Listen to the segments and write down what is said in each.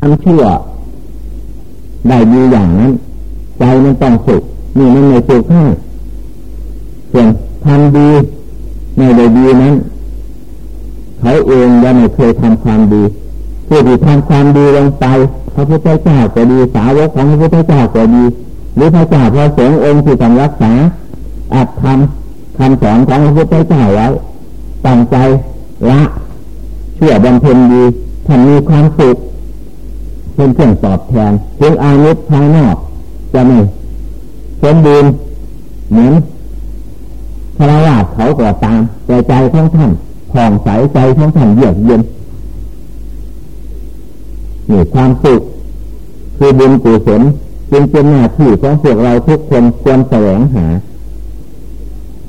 ทำชั่วได้ดีอย่างนั้น ใจมันต้องสุขนี่มันไม่สุขให้ส่วนทำดีไม่ได้ดีนั้นเขาเองยังไม่เคยทำความดีผู้ที่ทำความดีลงไปพระพุทธเจ้าก็ดีสาวกของพระพุทธเจ้าก็ดี หรือพระเจ้าพระสงฆ์องค์ที่ทำรักษาอัดทำคำสอนของพระพุทธเจ้าไว้ตั้งใจละเชื่อบำเพ็ญดีทำมีความสุข เป็นเครื่องตอบแทนถึงอานุภายนอก จะไม่สมบูรณ์เหมือนพระราชเขาก็ตามใจใจของท่านผ่องใสใจของท่านเยือกเย็นนี่ความสุขคือบุญกุศลจึงเป็นหน้าที่ของพวกเราทุกคนควรแสวงหา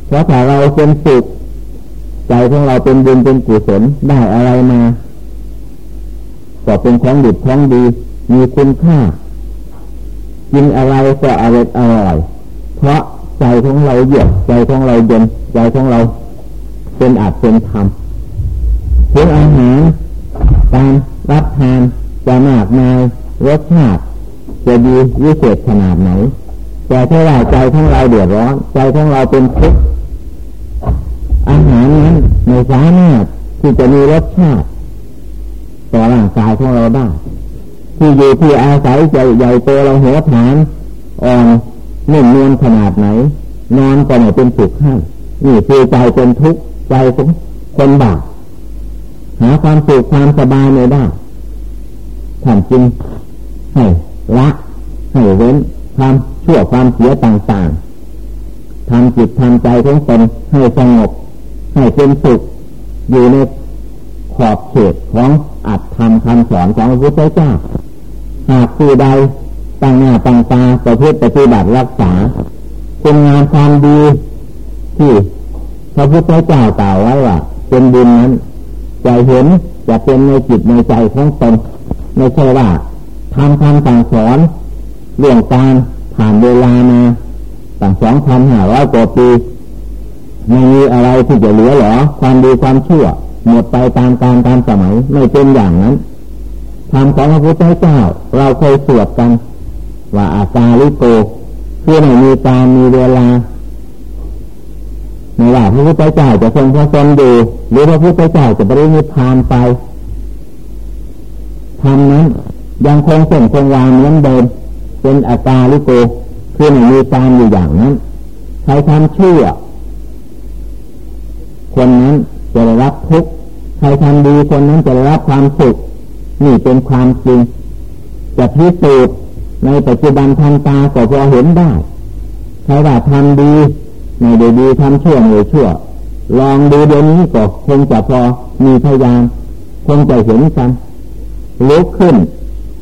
เพราะถ้าเราเป็นสุขใจของเราเป็นบุญเป็นกุศลได้อะไรมา ก็เป็นของดีของดี มีคุณค่า กินอะไรก็อร่อยอร่อย เพราะใจของเราเยือกใจของเราเย็นใจของเรา เป็นอาจเป็นธรรมถึงอาหารการรับทานจะมากมายรสชาติจะดีวิเศษขนาดไหน แต่ถ้าว่าใจของเราเดือดร้อนใจของเราเป็นทุกข์อาหารนั้นไม่สามารถที่จะมีรสชาติ ต่อร่างกายของเราได้ที่อยู่ที่อาศัยใจใหญ่โตเราหัวฐานอ่อนนุ่มนวลขนาดไหน นอนก็ไม่เป็นสุขให้นี่คือใจเป็นทุกข์ใจของคนบาปหาความสุขความสบายไม่ได้ท่านจึงให้ละให้เว้นความชั่วความเสียต่างๆทำจิตทำใจของตนให้สงบให้เป็นสุขอยู่ในขอบเขตของ อัตธรรมคำสอนของพระพุทธเจ้า หากผู้ใดตั้งหน้าตั้งตาประพฤติปฏิบัติรักษา คุณงานความดีที่พระพุทธเจ้ากล่าวไว้ว่าเป็นบุญนั้นจะเห็นจะเป็นในจิตในใจของตนไม่ใช่ว่าทำคำสั่งสอนเรื่องการผ่านเวลามาต่างสองพันห้าร้อยกว่าปีไม่มีอะไรที่จะเหลือหรอความดีความชั่ว หมดไปตามการตามสมัยไม่เป็นอย่างนั้นธรรมของพระพุทธเจ้า เราเคยสวดกัน ว่าอากาลิโกคือไม่มีการมีเวลาไม่ว่าพระพุทธเจ้าจะทรงพระชนดูหรือพระพุทธเจ้าจะปรินิพพานไปทำนั้นยังคงเส้นคงวางเหมือนเดิมเป็นอากาลิโกคือไม่มีการอยู่อย่างนั้นใครทำเชั่วคนนั้นจะได้รับทุกข์ ใครทำดีคนนั้นจะได้รับความสุขนี่เป็นความจริง จะพิสูจน์ในปัจจุบันทันตาก็พอเห็นได้ใครว่าทำดีไม่ได้ดีทำชั่วไม่ชั่ว ลองดูเดี๋ยวนี้ก็คงจะพอมีพยานคงจะเห็นกันลุกขึ้น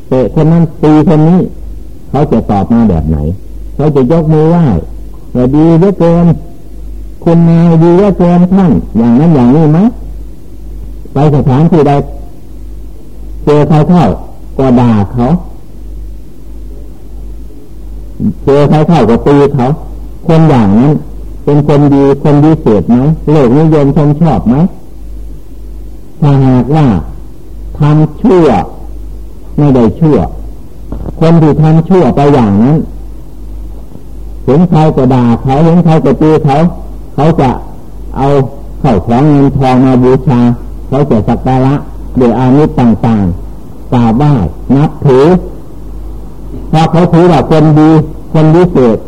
เตะคนนั้นตีคนนี้ เขาจะตอบมาแบบไหน เขาจะยกมือไหว่ดีเหลือเกินคุณนายดีเหลือเกินท่านอย่างนั้นอย่างนี้ไหม ไปสถานที่ใดเจอเขาเข้าก็ด่าเขาเจอเขาเข้าก็ตีเขาคนอย่างนั้น เป็นคนดีคนดีเศษไหมโลกนิยมชมชอบไหมถ้าหากว่าทำชั่ว ไม่ได้ชั่ว คนที่ทำชั่วไปอย่างนั้นเห็นใครก็ด่าเขาเห็นใครก็ตีเขา เขาจะเอาเข้าของเงินทองมาบูชา เขาจะสักการะโดยอานิสต่างๆกราบไหว้นับถือพราะเขาถือว่าคนดีคนดีเศษ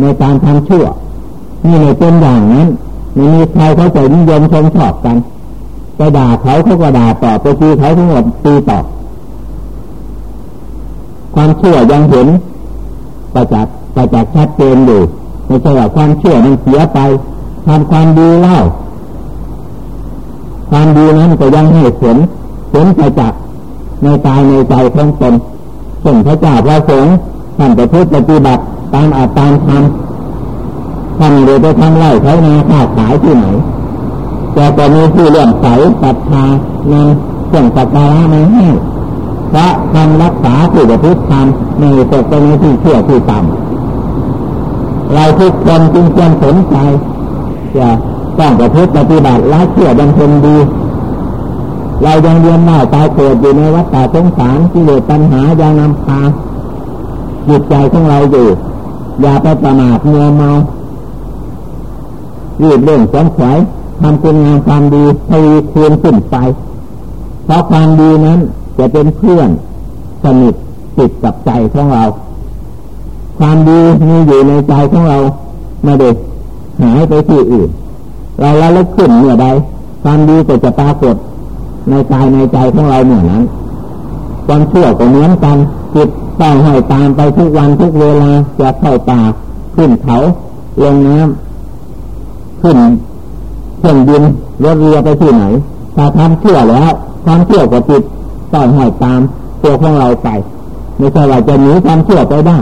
ในการทำชั่วนี่ในเป็นอย่างนั้นไม่มีใครเขาจะนิยมชมชอบกันไปด่าเขาเขาก็ด่าต่อไปตีเขาทั้งหมดตีต่อความชั่วยังเห็นประจักษ์ประจักษ์ชัดเจนอยู่ไม่ใช่ว่าความชั่วมันเสียไปทำความดีเล่า ความดีนั้นก็ยังให้ผลผลประจักษ์ในกายในใจของตนส่งพระเจ้าพระสงฆ์ท่านไปพูดปฏิบัติตามอาตามธรรมท่านเลยไปทำไร่ใช้นาค้าขายที่ไหนแต่ก็มีผู้เลื่อมใสศรัทธานำเครื่องสักการะมาให้พระทำรักษาผู้ประพฤติธรรมในตกในที่เชื่อที่ต่ำเราทุกคนจึงควรสนใจจะ ต้องประพฤติปฏิบัติละเชื่อบำเพ็ญดี เรายังเรียนหน้าตายเกิดอยู่ในวัฏฏะสงสารที่เลอปัญหายังนำพาจิตใจของเราอยู่ อย่าไปประมาทเมื่อเมารีบเร่งสนขวายทำคุณงานความดีทวีคูณขึ้นไป เพราะความดีนั้นจะเป็นเพื่อนสนิทติดกับใจของเรา ความดีมีอยู่ในใจของเราไม่ได้หายไปที่อื่น เราละลึกขึ้นเมื่อใดความดีก็จะปรากฏในกายในใจของเราเมื่อนั้นความชั่วก็เหมือนกันจิตต้องให้ตามไปทุกวันทุกเวลาจะเข้าป่าขึ้นเขาลงน้ำขึ้นเครื่องบินรถเรือไปที่ไหนถ้าทำเชื่อแล้วความเชื่อก็จิตต้องให้ตามตัวของเราไปไม่ใช่ว่าจะหนีความเชื่อไปได้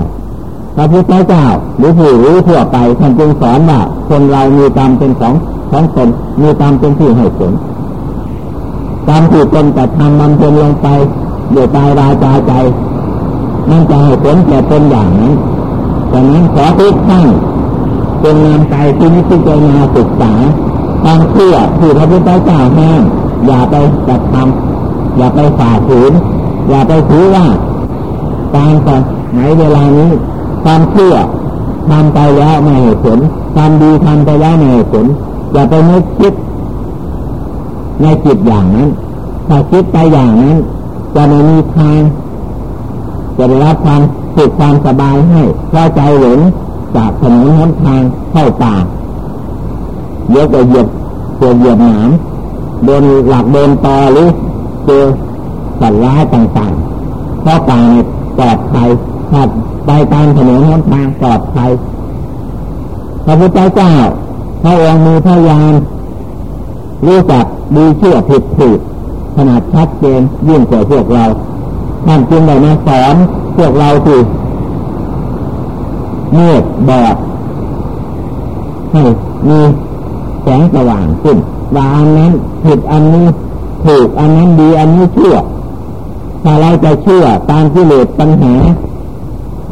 พระพุทธเจ้าหรือผู้รู้ทั่วไปท่านจึงสอนว่าคนเรามีกรรมเป็นของของตนมีกรรมเป็นที่ให้ผลกรรมที่ตนแต่ทำมันเป็นลงไปโดยตายราจาใจมันจะให้ผลแก่ตนอย่างนั้นดังนั้นขอทุกท่านจงนำใจที่นิพพานาศึกษาความเชื่อที่พระพุทธเจ้าห้ามอย่าไปกระทำอย่าไปฝ่าฝืนอย่าไปถือว่าการต่อไหนเวลานี้ ความเชื่อทำไปแล้วไม่เห็นผลความดีทำไปแล้วไม่เห็นผลอย่าไปนึกคิดในจิตอย่างนั้น ถ้าคิดไปอย่างนั้น จะไม่มีทางจะได้รับความสุขความสบายให้เพราะใจหลงจากถนนหนทางเข้าป่าเยอะก็เหยียบเจอเหยียบหนามโดนหลักโดนตอหรือเจอสัตว์ร้ายต่างๆเพราะป่าปลอดภัย ถ้าไปตามถนนหนทางปลอดภัยพระพุทธเจ้าพระองค์มีพยานรู้จักดีเชื่อผิดถูกขนาดชัดเจนยิ่งกว่าพวกเราท่านจึงได้มาสอนพวกเราคือเมื่อบอดให้มีแสงสว่างขึ้นว่าอันนั้นผิดอันนี้ถูกอันนั้นดีอันนี้เชื่อถ้าเราจะเชื่อตามที่เหลือปัญหา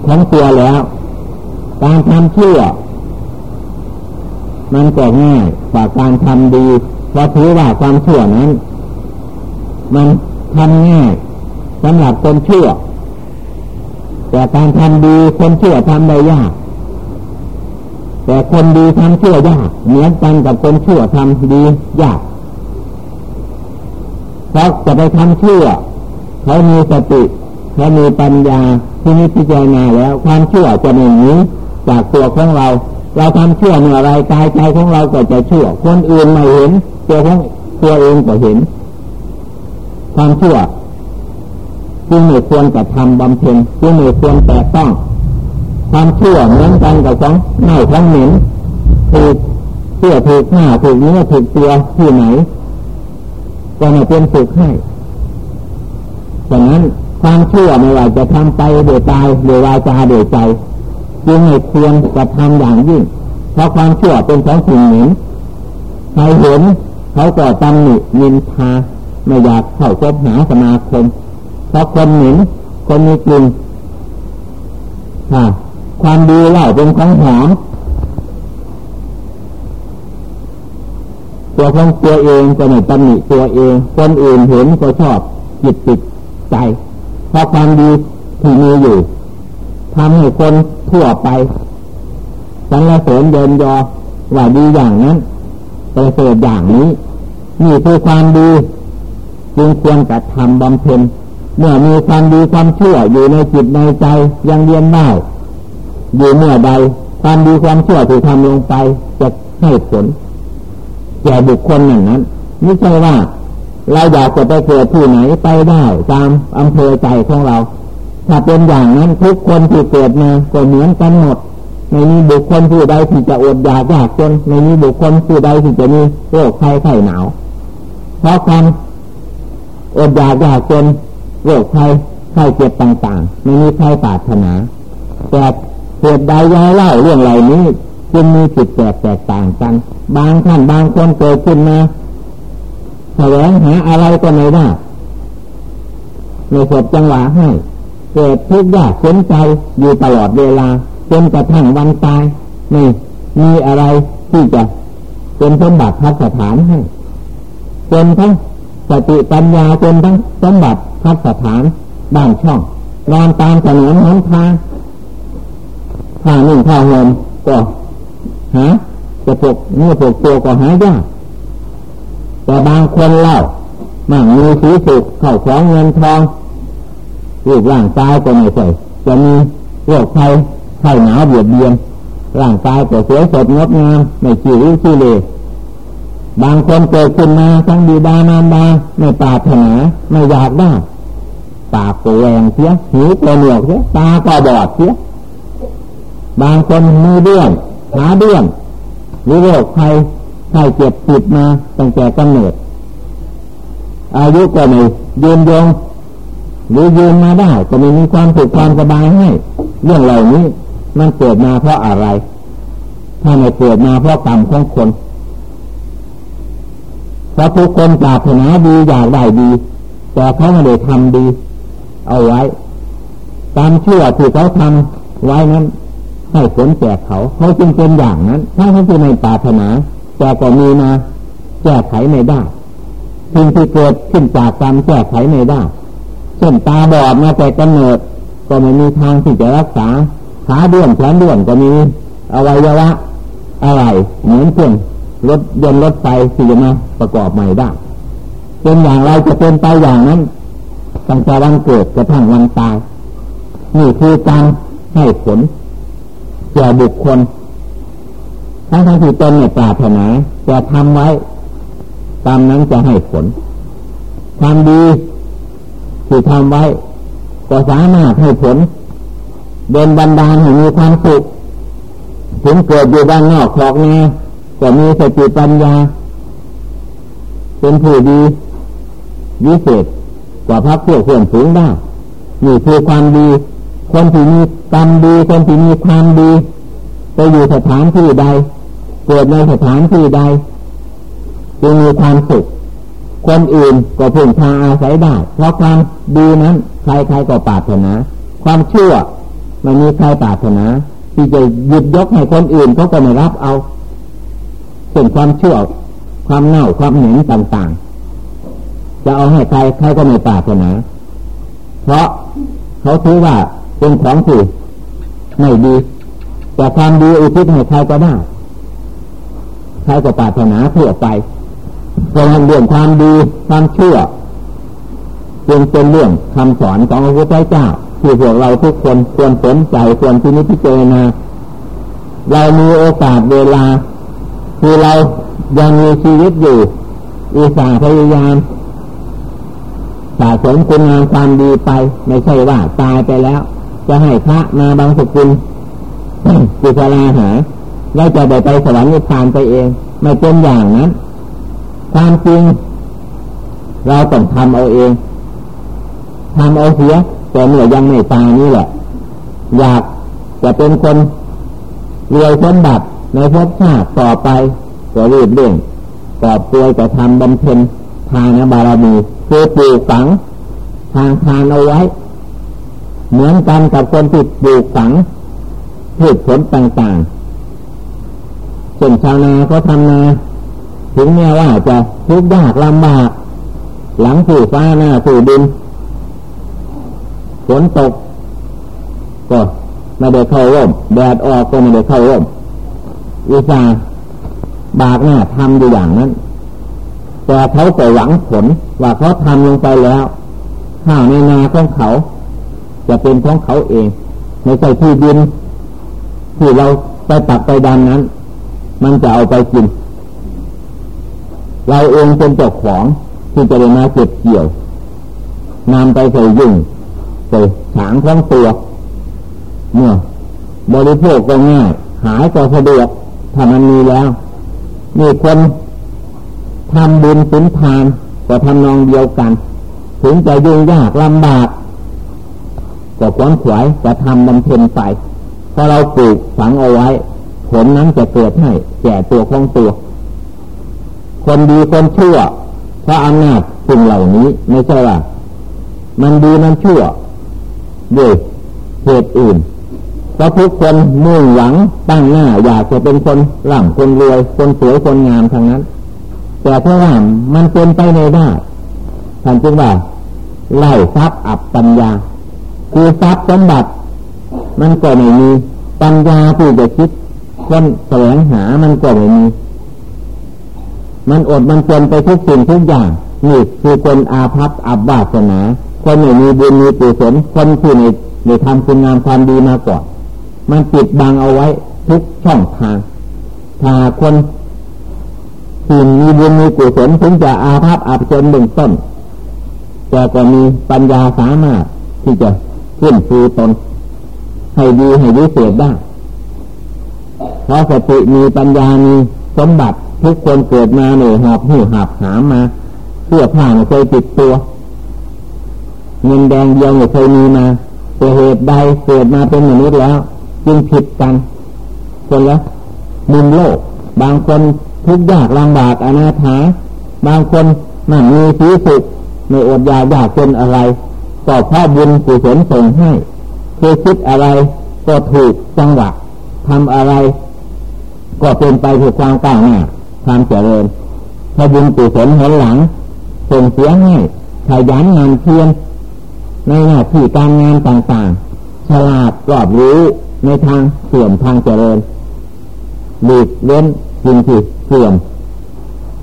ของตัวแล้ว การทำเชื่อมันก็ง่ายกว่าการทำดีเพราะถือว่าความเชื่อนั้น มันทำง่ายสำหรับคนเชื่อแต่การทำดีคนเชื่อทำได้ยาก แต่คนดีทำเชื่อยากเหมือนกันกับคนเชื่อทำดียากเพราะจะไปทำเชื่อเขามีสติเขามีปัญญา ที่นิพจารณาแล้ว ความเชื่อจะไม่หนีจากตัวของเรา เราทำเชื่อเมื่อไรกายใจของเราก็จะเชื่อคนอื่นไม่เห็น ตัวของตัวเองก็เห็น ความเชื่อจึงไม่ควรกระทำบำเพ็ญจึงไม่ควรแต่ต้อง ความเชื่อเหมือนกันกับของเน่าของเหม็นถูกเชื่อถูกหน้าถูกเนื้อถูกตัวที่ไหนก็ไม่เป็นสุขให้ดังนั้น ความเชื่อไม่ว่าจะทำไปโดยตายโดยวาจาโดยใจจึงไม่ควรกระทำอย่างยิ่ง เพราะความเชื่อเป็นของสิ่งหนึ่งใครเห็นเขาก็ตำหนิยินทาไม่อยากเข้าคบหาสมาคม เพราะคนหมิ่นคนมีกลิ่นความดีเล่าเป็นของหอมตัวของตัวเองก็ไม่ตำหนิตัวเอง คนอื่นเห็นก็ชอบจิตติดใจ ราะความดีที่มีอยู่ทำให้คนทั่วไปสรรเสริญเดินยอว่าดีอย่างนั้นประเสริฐอย่างนี้นี่คือความดีจึงควรกระทำบำเพ็ญเมื่อมีความดีความชั่วอยู่ในจิตในใจยังเรียนได้อยู่เมื่อใดความดีความชั่วที่ทำลงไปจะให้ผลแก่บุคคลอย่างนั้นไม่ใช่ว่า เราอยากจะไปเกิดที่ไหนไปได้ตามอำเภอใจของเรา ถ้าเป็นอย่างนั้นทุกคนที่เกิดมาก็เหมือนกันหมดในนี้บุคคลผู้ใดที่จะอดอยากยากจนในนี้บุคคลผู้ใดที่จะมีโรคไข้ไข้หนาว เพราะความอดอยากยากจนโรคไข้ไข้เจ็บต่างๆไม่มีใครปรารถนา แต่เหตุใดย้ายเล่าเรื่องเหล่านี้จึงมีจิตแตกแตกต่างกัน บางท่านบางคนเกิดขึ้นมา แสวงหาอะไรก็ไม่ได้ในสดจังหวะให้ เกิดทุกข์ยากสนใจอยู่ตลอดเวลาจนกระทั่งวันตายนี่มีอะไรที่จะเป็นสมบัติพัสถานให้จนทั้งสติปัญญาจนทั้งสมบัติพัฒฐานบ้านช่องนอนตามถนนหนทางผ้านึ่งผ้าห่มก็หาจะปกเนื้อปกตัวก็หายาก แต่บางคนเล่ามั่งมีสีสุขเข้าของเงินทองรูปร่างกายก็ไม่ใช่จะมีโรคภัยไข้หนาวเบียดเบียนร่างกายก็สวยสดงดงามไม่ขี้ริ้วขี้เลบางคนเกิดขึ้นมาทั้งดีดานานดาไม่ปาถนาไม่อยากได้ปากก็แหวงเสียหูก็เหนียวเสียตาก็บอดเสียบางคนมือเดือนขาเดือนหรือโรคภัย ไข้เจ็บติดมาตั้งแต่กำเนิด อายุก็ไม่ยืนยงหรือยืนมาได้ก็ไม่มีความสุขความสบายให้ เรื่องเหล่านี้มันเกิดมาเพราะอะไร ถ้าไม่เกิดมาเพราะกรรมของคนเพราะทุกคนปรารถนาดีอยากได้ดี แต่เขาไม่ได้ทำดี เอาไว้กรรมชั่วที่เขาทำไว้นั้นให้ผลแก่เขาเขาจึงเป็นอย่างนั้นถ้าเขาจะไม่ปรารถนา แต่ก็มีมาแก้ไขไม่ได้สิ่งที่เกิดขึ้นจากกรรมแก้ไขไม่ได้เช่นตาบอดมาแต่กำเนิด ก็ไม่มีทางที่จะรักษาขาเดือนแขนเดือนก็มีอวัยวะอะไรเหมือนเครื่องรถยนต์รถไฟที่มาประกอบใหม่ได้เป็นอย่างไรจะเป็นไปอย่างนั้นตั้งแต่วันเกิดกระทั่งวันตายนี่คือการให้ผลแก่บุคคล ทั้งทั้งที่ตนเนี่ยปรารถนาจะทำไว้ตามนั้นจะให้ผลความดีที่ทำไว้ ก็สามารถให้ผลเดินบันดาลให้มีความสุขถึงเกิดอยู่ด้านนอกคลอกแน่ก็มีสติปัญญา เป็นผู้ดีวิเศษกว่าพักเพื่อเพื่อนสูงได้นี่คือความดี คนที่มีกรรมดี คนที่มีความดี ไปอยู่สถานที่ใด เกิดในสถานที่ใดจึงมีความสุข คนอื่นก็พึ่งพาอาศัยได้ เพราะความดีนั้น ใครๆก็ปรารถนา ความเชื่อไม่มีใครปรารถนา ที่จะหยุดยกให้คนอื่นเขาก็ไม่รับเอาส่วนความเชื่อความเน่าความเหม็นต่างๆ จะเอาให้ใครใครก็ไม่ปรารถนาเพราะเขาถือว่าเป็นของที่ไม่ดี แต่ความดีอุทิศให้ใครก็ได้ ใครก็ปรารถนาเพื่อไปเพราะเรื่องความดีความเชื่อจึงเป็นเรื่องคำสอนของพระพุทธเจ้าที่พวกเราทุกคนควรสนใจควรที่นิพพิจารณาเรามีโอกาสเวลา คือเรายังมีชีวิตอยู่อุตส่าห์พยายามสะสมคุณงามความดีไป ไม่ใช่ว่าตายไปแล้ว จะให้พระมาบางสกุลจิตลาหา แล้วจะได้ไปสวรรค์นิพพานไปเอง ไม่เป็นอย่างนั้นความจริงเราต้องทำเอาเองทำเอาเสียแต่เมื่อยังไม่ตายนี่แหละ อยากจะเป็นคนรวยสมบัติในภพชาติต่อไปก็รีบเร่งกอบตัวจะทำบำเพ็ญทานบารมีคือปลูกฝัง ทางทานเอาไว้ เหมือนกันกับคนที่ปลูกฝังพืชผลต่างๆ ส่วนชาวนาเขาทำนา ถึงแม้ว่าจะทุกข์ยากลำบาก หลังสู่ฟ้าหน้าสู่ดินฝนตก ก็ไม่ได้เข้าร่มแดดออกก็ไม่ได้เข้าร่มอุตส่าห์บากหน้าทำอยู่อย่างนั้น แต่เขาก็หวังผลว่าเขาทำลงไปแล้วข้าวในนาของเขา จะเป็นของเขาเอง ไม่ใช่ที่ดินที่เราไปตักไปดันนั้น มันจะเอาไปกิน เราเองเป็นเจ้าของที่จะได้มาเก็บเกี่ยวนำไปใส่ยุ่งใส่ถางของตัวเมื่อบริโภคก็ง่ายหายก็สะดวกถ้ามันมีแล้วมีคนทำบุญสุนทานก็ทำนองเดียวกัน ถึงจะยุ่งยากลำบากก็ขวนขวายจะทำบำเพ็ญไปถ้าเราปลูกฝังเอาไว้ ผลนั้นจะเกิดให้แก่ตัวของตัว คนดีคนชั่วเพราะอำนาจสิ่งเหล่านี้ไม่ใช่ว่ามันดีมันชั่วด้วยเหตุอื่นเพราะทุกคนมุ่งหวังตั้งหน้า อยากจะเป็นคนร่ำคนรวยคนสวยคนงามทั้งนั้น แต่ถ้าว่ามันเป็นไปไม่ได้ท่านจึงว่าไล่ทรัพย์อับปัญญา คือทรัพย์สมบัติ มันก็ไม่มีปัญญาที่จะคิด คนแสวงหามันก็ไม่มี มันอดมันจนไปทุกสิ่งทุกอย่างนี่คือคนอาภัพอับบาสนาคนไม่มีบุญมีกุศลคนที่ในในทำคุณงามความดีมาก่อน มันปิดบังเอาไว้ทุกช่องทางถ้าคนที่มีบุญมีกุศลถึงจะอาภัพอับจนเบื้องต้น แต่ก็มีปัญญาสามารถที่จะขึ้นฟูตนให้ดีให้วิเศษได้ เพราะสติมีปัญญามีสมบัติทุกคนเกิดมาเหนื่อยหอบหิวหับหามมาเสื้อผ้าไม่เคยติดตัว เงินแดงเดียวไม่เคยมีมาแต่เหตุใดเกิดมาเป็นมนุษย์แล้ว จึงผิดกัน คนละมุมโลก บางคนทุกข์ยากลำบากอนาถาบางคนมั่มีสีสุขไม่อดยาอยากจนอะไรก็เพราะบุญกุศลส่งให้คือคิดอะไรก็ถูกจังหวะทำอะไร ก็เป็นไปเพื่อความก้าวหน้าความเจริญถ้าบุญกุศลเห็นหลังส่งเสียให้ขยันงานเพียรในหน้าที่การงานต่างๆ ฉลาดรอบรู้ในทางเสื่อมทางเจริญหลีกเล่นสิ่งที่เสื่อม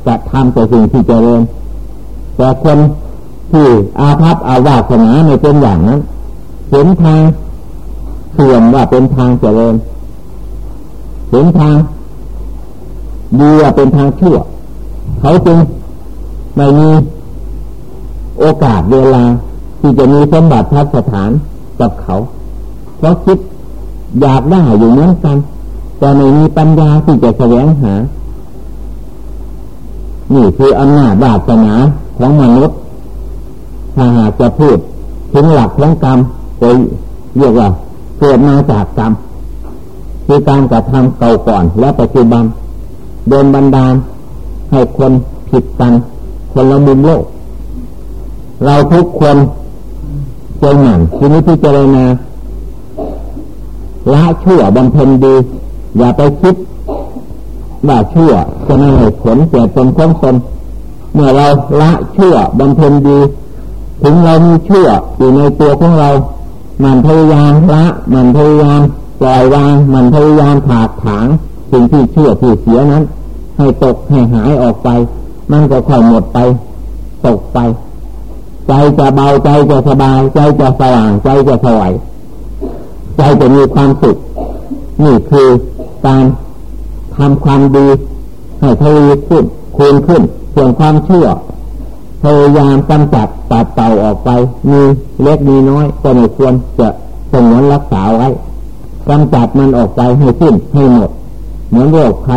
จะทำแต่สิ่งที่เจริญ แต่คนที่อาภัพอาวาสนาไม่เป็นอย่างนั้นเห็นทางเสื่อมว่าเป็นทางเจริญเห็นทาง ดีว่าเป็นทางชั่ว เขาจึงไม่มีโอกาสเวลาที่จะมีสมบัติพัสถานกับเขา เพราะคิดอยากได้อยู่เหมือนกันแต่ไม่มีปัญญาที่จะแสวงหา นี่คืออำนาจบาสนาของมนุษย์ ถ้าหากจะพูดถึงหลักของกรรมจะเรียกว่าเกิดมาจากกรรมคือการกระทำเก่าก่อนและปัจจุบัน โดนบันดาล ให้คนผิดกัน คนละมุมโลก เราทุกคนเจอหนังทีนี้ที่เจรณาละชั่วบำเพ็ญดี อย่าไปคิดว่าชั่วจะไม่ให้ผลเกิดเป็นของตนเมื่อเราละชั่วบำเพ็ญดี ถึงเรามีชั่วอยู่ในตัวของเรา มันพยายามละ มันพยายามปล่อยวาง มันพยายามถากถาง สิ่งที่ชั่วที่เสียนั้น ให้ตกให้หายออกไป มันก็ค่อยหมดไป ตกไป ใจจะเบาใจจะสบาย ใจจะสว่างใจจะสวยใจจะมีความสุขนี่คือการทำความดีให้ทวีขึ้นคูณขึ้นส่วนความเชื่อพยายามกำจัดตัดเต่าออกไป มีเล็กมีน้อยก็ไม่ควรจะสงวนรักษาไว้กำจัดมันออกไปให้สิ้นให้หมด เหมือนโรคใคร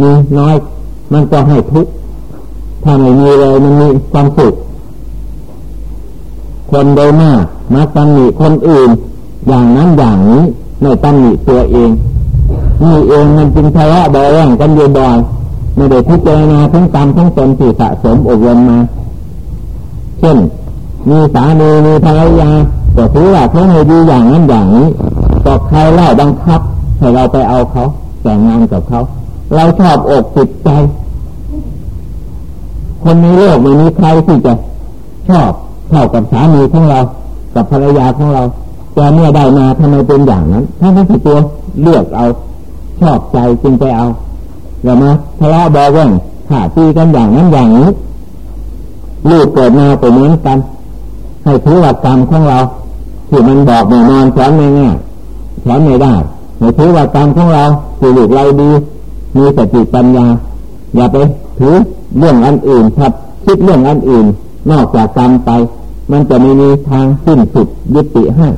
มีน้อย มันก็ให้ทุกข์ถ้าไม่มีเลยมันมีความสุขคนโดยมากมาตำหนิคนอื่น อย่างนั้นอย่างนี้ไม่ตำหนิตัวเองนี่เองมันจึงทะเลาะเบาแวงกันอยู่บ่อยไม่ได้พิจารณาทั้งกรรมทั้งตนที่สะสมอบรมมา เช่น มีสามีมีภรรยาก็ถือว่าเขาให้ดีอย่างนั้นอย่างนี้ก็ใครเล่าบังคับให้เราไปเอาเขา แต่งงานกับเขาเราชอบอกจิตใจ คนในโลกไม่มีใครที่จะชอบเท่ากับสามีของเรา กับภรรยาของเราแต่เมื่อได้มาทำไมเป็นอย่างนั้นถ้าไม่ใช่ตัวเลือกเอา ชอบใจจึงไปเอาอย่ามาทะเลาะบอกว่าถ้าตีกันอย่างนั้นอย่างนี้ลูกเกิดมาก็เหมือนกัน ให้ถือว่ากรรมของเราที่มันบอกไม่นอนสอนไม่ง่ายสอนไม่ได้ ให้ถือว่ากรรมของเราที่ลูกเราดี มีสติปัญญา อย่าไปถือเรื่องอันอื่นครับ คิดเรื่องอันอื่น นอกจากกรรมไป มันจะไม่มีทางสิ้นสุดยุติให้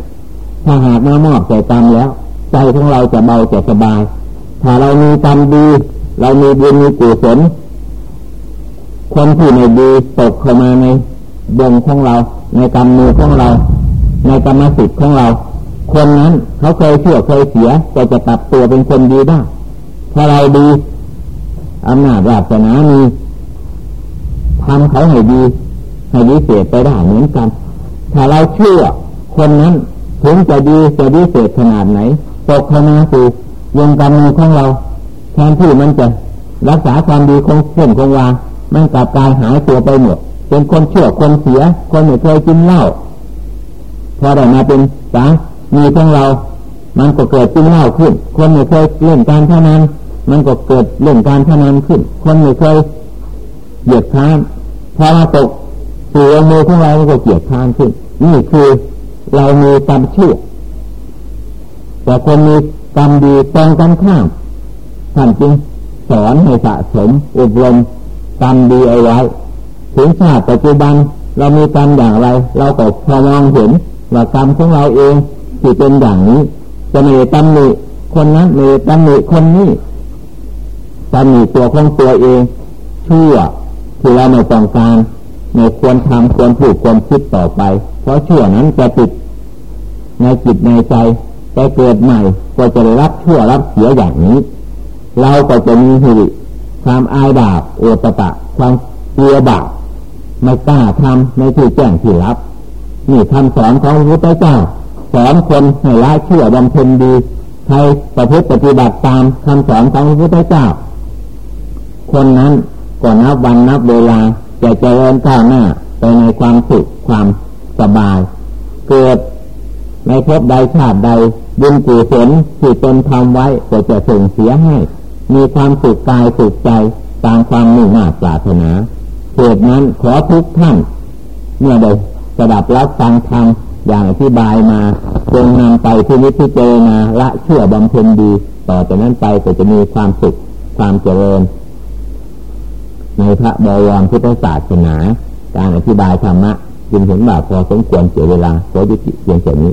ถ้าหากมามอบใจกรรมแล้ว ใจของเราจะเบาจะสบาย ถ้าเรามีกรรมดี เรามีบุญมีกุศลคนที่ไม่ดีตกเข้ามาในดวงของเรา ในกรรมมือของเรา ในกรรมสิทธิ์ของเรา คนนั้นเขาเคยเชื่อเคยเสียก็จะปรับตัวเป็นคนดีได้ถ้าเราดีอำนาจวาสนามีทำเขาให้ดีให้ดีเสียไปได้เหมือนกัน ถ้าเราเชื่อคนนั้นถึงจะดีจะดีเสียขนาดไหนตกเข้ามาสู่วงกรรมมือของเราแทนที่มันจะรักษาความดีคงเส้นคงวามันกลับกายหายตัวไปหมดเป็นคนเชั่วคนเสีย คนไม่เคยกินเหล้าพอได้มาเป็นสา มีของเรา มันก็เกิดกินเหล้าขึ้น คนไม่เคยเล่นการพนันมันก็เกิดเล่นการพนันขึ้น คนไม่เคยเหยียดค้านพอมาตกสู่มือของเราก็เกียดค้านขึ้น นี่คือเรามีกรรมชั่วแต่คนมีกรรมดีตรงกันข้ามท่านจึงสอนให้สะสมอบรมกรรมดีเอาไว้ถึงชาติปัจจุบันเรามีกรรมอย่างไร เราก็พอมองเห็นว่ากรรมของเราเอง ที่เป็นอย่างนี้จะมีตำหนิคนนั้นมีตำหนิคนนี้ตำหนิตัวของตัวเองชั่วที่เราไม่ต้องการไม่ควรทำควรพูดควรคิดต่อไป เพราะชั่วนั้นจะติดในจิตในใจไปเกิดใหม่ ก็จะได้รับชั่วรับเสียอย่างนี้ เราก็จะมีหิริความอายบาปโอตปะความเกลียบาปไม่กล้าทำในที่แจ้งที่รับ นี่คำสอนของพระพุทธเจ้า สอนคนให้ละชั่วบำเพ็ญดีใครประพฤติปฏิบัติตามคำสอนของพระพุทธเจ้า คนนั้นก็นับวันนับเวลาจะเจริญก้าวหน้าไปในความสุขความสบาย เกิดในภพใดชาติใดบุญกุศลที่ตนทำไว้ก็จะส่งเสียให้ มีความสุขกายสุขใจตามความมุ่งหน้าปรารถนาเหตุนั้นขอทุกท่าน เมื่อได้สดับรับฟังธรรม อย่างอธิบายมาจงนำไปที่นิพพานาละเชื่อบำเพ็ญดี ต่อจากนั้นไปก็จะมีความสุขความเจริญ ในพระบวรพุทธศาสนา การอธิบายธรรมะจึงเห็นว่าพอสมควรเสียเวลาขอยุติเพียงแค่นี้